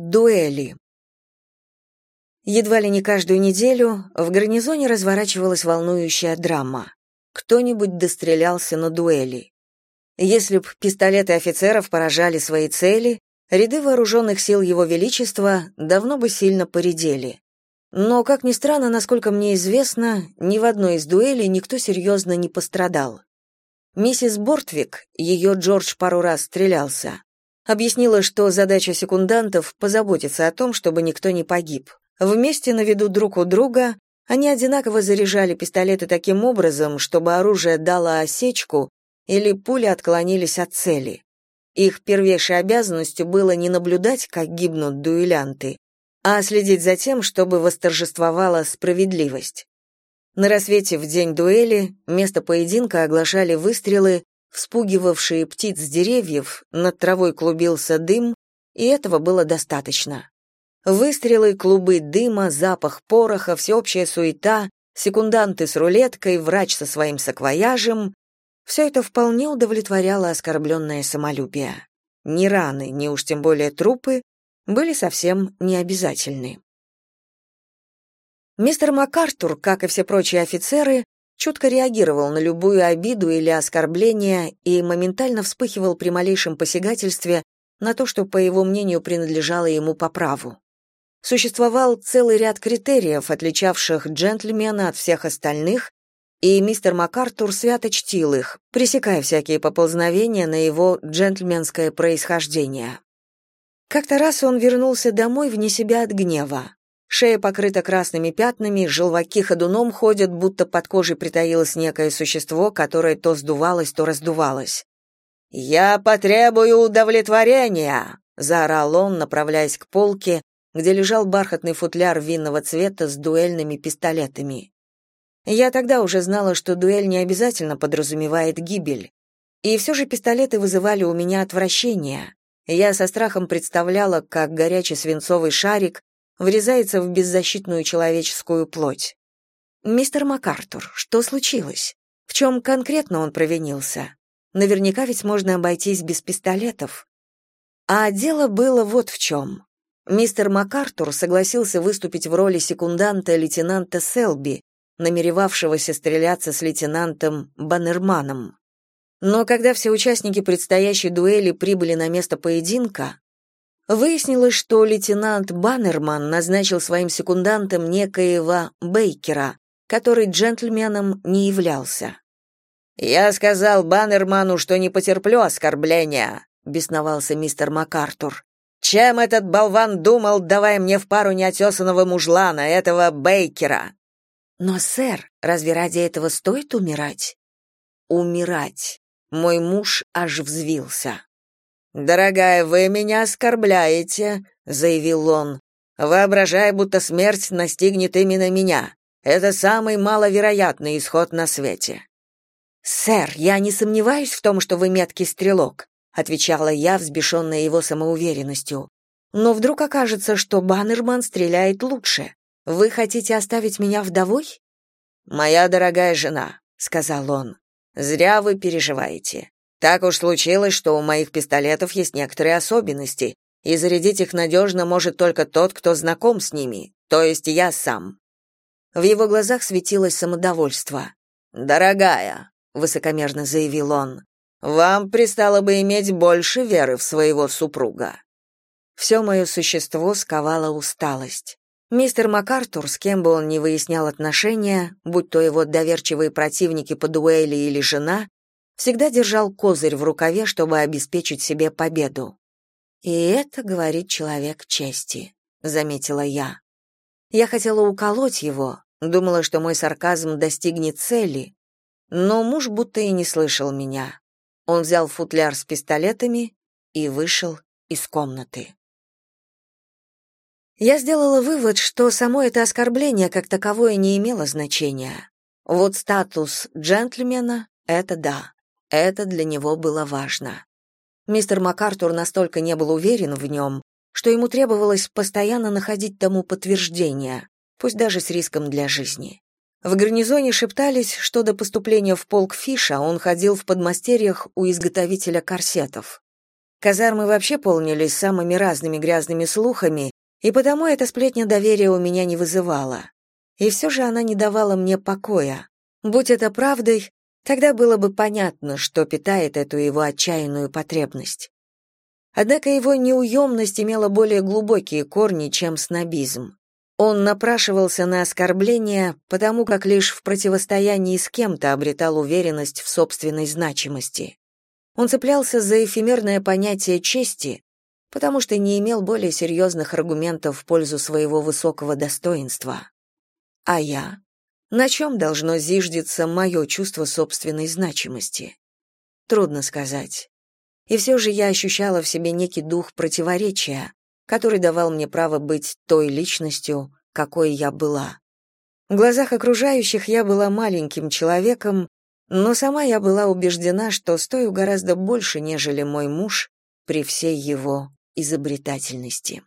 Дуэли. Едва ли не каждую неделю в гарнизоне разворачивалась волнующая драма. Кто-нибудь дострелялся на дуэли. Если б пистолеты офицеров поражали свои цели, ряды вооруженных сил Его Величества давно бы сильно поредели. Но, как ни странно, насколько мне известно, ни в одной из дуэлей никто серьезно не пострадал. Миссис Бортвик, ее Джордж пару раз стрелялся, объяснила, что задача секундантов — позаботиться о том, чтобы никто не погиб. Вместе на виду друг у друга они одинаково заряжали пистолеты таким образом, чтобы оружие дало осечку или пули отклонились от цели. Их первейшей обязанностью было не наблюдать, как гибнут дуэлянты, а следить за тем, чтобы восторжествовала справедливость. На рассвете в день дуэли место поединка оглашали выстрелы, вспугивавшие птиц с деревьев, над травой клубился дым, и этого было достаточно. Выстрелы, клубы дыма, запах пороха, всеобщая суета, секунданты с рулеткой, врач со своим саквояжем — все это вполне удовлетворяло оскорбленное самолюбие. Ни раны, ни уж тем более трупы были совсем не обязательны. Мистер МакАртур, как и все прочие офицеры, чутко реагировал на любую обиду или оскорбление и моментально вспыхивал при малейшем посягательстве на то, что, по его мнению, принадлежало ему по праву. Существовал целый ряд критериев, отличавших джентльмена от всех остальных, и мистер МакАртур свято чтил их, пресекая всякие поползновения на его джентльменское происхождение. Как-то раз он вернулся домой вне себя от гнева. Шея покрыта красными пятнами, желваки ходуном ходят, будто под кожей притаилось некое существо, которое то сдувалось, то раздувалось. «Я потребую удовлетворения!» — заорал он, направляясь к полке, где лежал бархатный футляр винного цвета с дуэльными пистолетами. Я тогда уже знала, что дуэль не обязательно подразумевает гибель. И все же пистолеты вызывали у меня отвращение. Я со страхом представляла, как горячий свинцовый шарик врезается в беззащитную человеческую плоть. «Мистер МакАртур, что случилось? В чем конкретно он провинился? Наверняка ведь можно обойтись без пистолетов». А дело было вот в чем. Мистер МакАртур согласился выступить в роли секунданта лейтенанта Селби, намеревавшегося стреляться с лейтенантом Баннерманом. Но когда все участники предстоящей дуэли прибыли на место поединка, Выяснилось, что лейтенант Баннерман назначил своим секундантом некоего Бейкера, который джентльменом не являлся. «Я сказал Баннерману, что не потерплю оскорбления», — бесновался мистер МакАртур. «Чем этот болван думал, давая мне в пару неотесанного мужлана, этого Бейкера?» «Но, сэр, разве ради этого стоит умирать?» «Умирать». Мой муж аж взвился. «Дорогая, вы меня оскорбляете», — заявил он, воображая, будто смерть настигнет именно меня. Это самый маловероятный исход на свете». «Сэр, я не сомневаюсь в том, что вы меткий стрелок», — отвечала я, взбешенная его самоуверенностью. «Но вдруг окажется, что Баннерман стреляет лучше. Вы хотите оставить меня вдовой?» «Моя дорогая жена», — сказал он, — «зря вы переживаете. Так уж случилось, что у моих пистолетов есть некоторые особенности, и зарядить их надежно может только тот, кто знаком с ними, то есть я сам. В его глазах светилось самодовольство. «Дорогая», — высокомерно заявил он, — «вам пристало бы иметь больше веры в своего супруга». Все мое существо сковала усталость. Мистер МакАртур, с кем бы он ни выяснял отношения, будь то его доверчивые противники по дуэли или жена, всегда держал козырь в рукаве, чтобы обеспечить себе победу. И это говорит человек чести, заметила я. Я хотела уколоть его, думала, что мой сарказм достигнет цели, но муж будто и не слышал меня. Он взял футляр с пистолетами и вышел из комнаты. Я сделала вывод, что само это оскорбление как таковое не имело значения. Вот статус джентльмена — это да. Это для него было важно. Мистер МакАртур настолько не был уверен в нем, что ему требовалось постоянно находить тому подтверждение, пусть даже с риском для жизни. В гарнизоне шептались, что до поступления в полк Фиша он ходил в подмастерьях у изготовителя корсетов. Казармы вообще полнились самыми разными грязными слухами, и потому эта сплетня доверия у меня не вызывала. И все же она не давала мне покоя. Будь это правдой, тогда было бы понятно, что питает эту его отчаянную потребность. Однако его неуемность имела более глубокие корни, чем снобизм. Он напрашивался на оскорбления, потому как лишь в противостоянии с кем-то обретал уверенность в собственной значимости. Он цеплялся за эфемерное понятие чести, потому что не имел более серьезных аргументов в пользу своего высокого достоинства. А я? На чем должно зиждиться мое чувство собственной значимости? Трудно сказать. И все же я ощущала в себе некий дух противоречия, который давал мне право быть той личностью, какой я была. В глазах окружающих я была маленьким человеком, но сама я была убеждена, что стою гораздо больше, нежели мой муж при всей его изобретательности.